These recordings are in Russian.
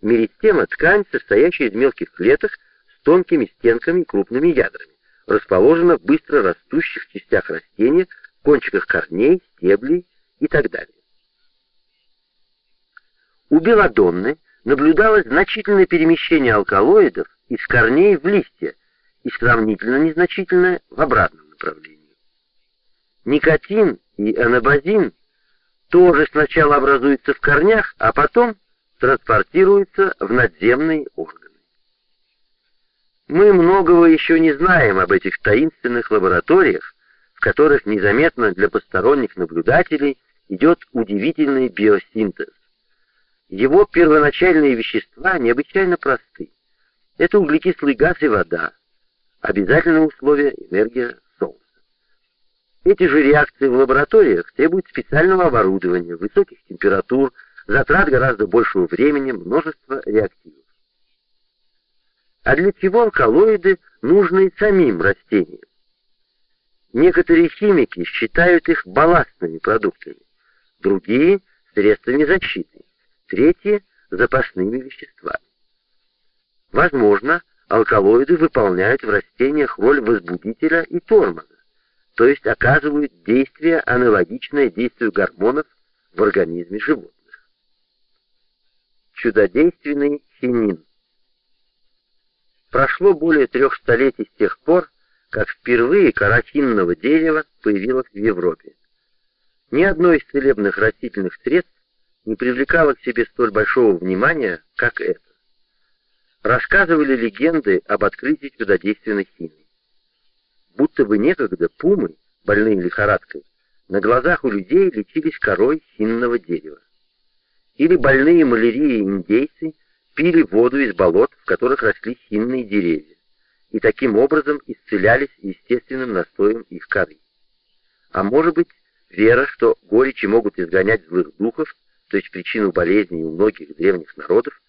Меристема — ткань, состоящая из мелких клеток с тонкими стенками и крупными ядрами, расположена в быстро растущих частях растения, кончиках корней, стеблей и так далее. У белодонны наблюдалось значительное перемещение алкалоидов из корней в листья и сравнительно незначительное в обратном направлении. Никотин и анабазин тоже сначала образуются в корнях, а потом транспортируются в надземные органы. Мы многого еще не знаем об этих таинственных лабораториях, в которых незаметно для посторонних наблюдателей идет удивительный биосинтез. Его первоначальные вещества необычайно просты. Это углекислый газ и вода. Обязательное условие — энергия Солнца. Эти же реакции в лабораториях требуют специального оборудования, высоких температур, затрат гораздо большего времени, множество реактивов. А для чего алкалоиды нужны самим растениям? Некоторые химики считают их балластными продуктами, другие — средствами защиты, третьи — запасными веществами. Возможно, алкалоиды выполняют в растениях роль возбудителя и тормоза, то есть оказывают действие, аналогичное действию гормонов в организме животных. Чудодейственный хинин Прошло более трех столетий с тех пор, как впервые кора хинного дерева появилась в Европе. Ни одно из целебных растительных средств не привлекало к себе столь большого внимания, как это рассказывали легенды об открытии чудодейственной химии. Будто бы некогда пумы, больные лихорадкой, на глазах у людей лечились корой хинного дерева. Или больные малярией индейцы пили воду из болот, в которых росли хинные деревья, и таким образом исцелялись естественным настоем их коры. А может быть, вера, что горечи могут изгонять злых духов, то есть причину болезней у многих древних народов,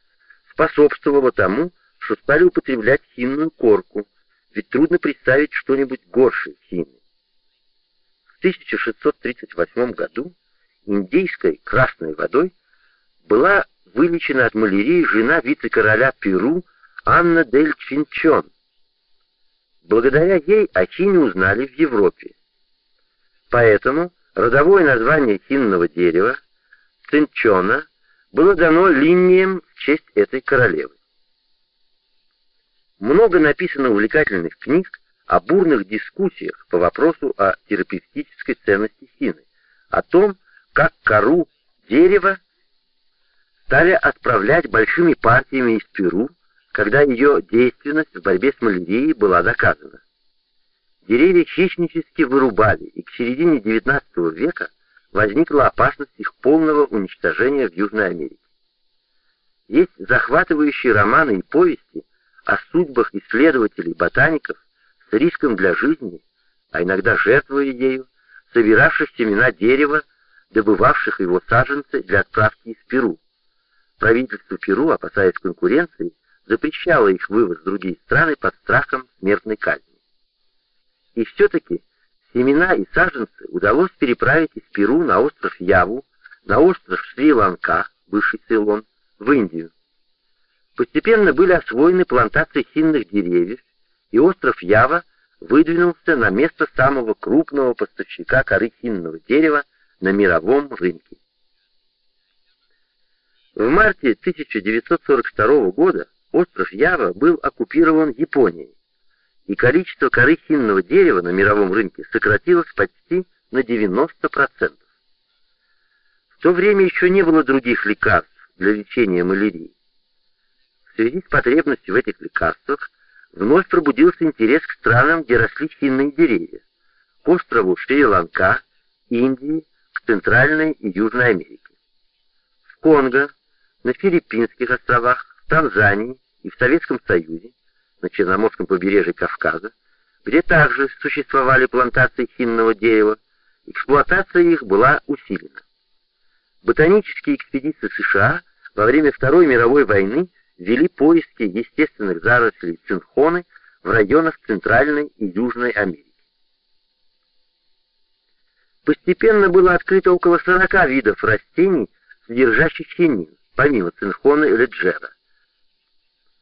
способствовало тому, что стали употреблять хинную корку, ведь трудно представить что-нибудь горшее хины. В 1638 году индейской красной водой была вылечена от малярии жена вице-короля Перу Анна дель Чинчон. Благодаря ей о хине узнали в Европе. Поэтому родовое название хинного дерева, цинчона, было дано линиям в честь этой королевы. Много написано увлекательных книг о бурных дискуссиях по вопросу о терапевтической ценности хины, о том, как кору дерева стали отправлять большими партиями из Перу, когда ее действенность в борьбе с малярией была доказана. Деревья хищнически вырубали, и к середине XIX века возникла опасность их полного уничтожения в Южной Америке. Есть захватывающие романы и повести о судьбах исследователей-ботаников с риском для жизни, а иногда жертвуя ею, собиравших семена дерева, добывавших его саженцы для отправки из Перу. Правительство Перу, опасаясь конкуренции, запрещало их вывоз в другие страны под страхом смертной казни. И все-таки Семена и саженцы удалось переправить из Перу на остров Яву, на остров Шри-Ланка, бывший Цейлон, в Индию. Постепенно были освоены плантации хинных деревьев, и остров Ява выдвинулся на место самого крупного поставщика коры хинного дерева на мировом рынке. В марте 1942 года остров Ява был оккупирован Японией и количество коры хинного дерева на мировом рынке сократилось почти на 90%. В то время еще не было других лекарств для лечения малярии. В связи с потребностью в этих лекарствах вновь пробудился интерес к странам, где росли хинные деревья, к острову Шри-Ланка, Индии, к Центральной и Южной Америке. В Конго, на Филиппинских островах, в Танзании и в Советском Союзе на Черноморском побережье Кавказа, где также существовали плантации хинного дерева, эксплуатация их была усилена. Ботанические экспедиции США во время Второй мировой войны вели поиски естественных зарослей цинхоны в районах Центральной и Южной Америки. Постепенно было открыто около 40 видов растений, содержащих хинин, помимо цинхона и леджера.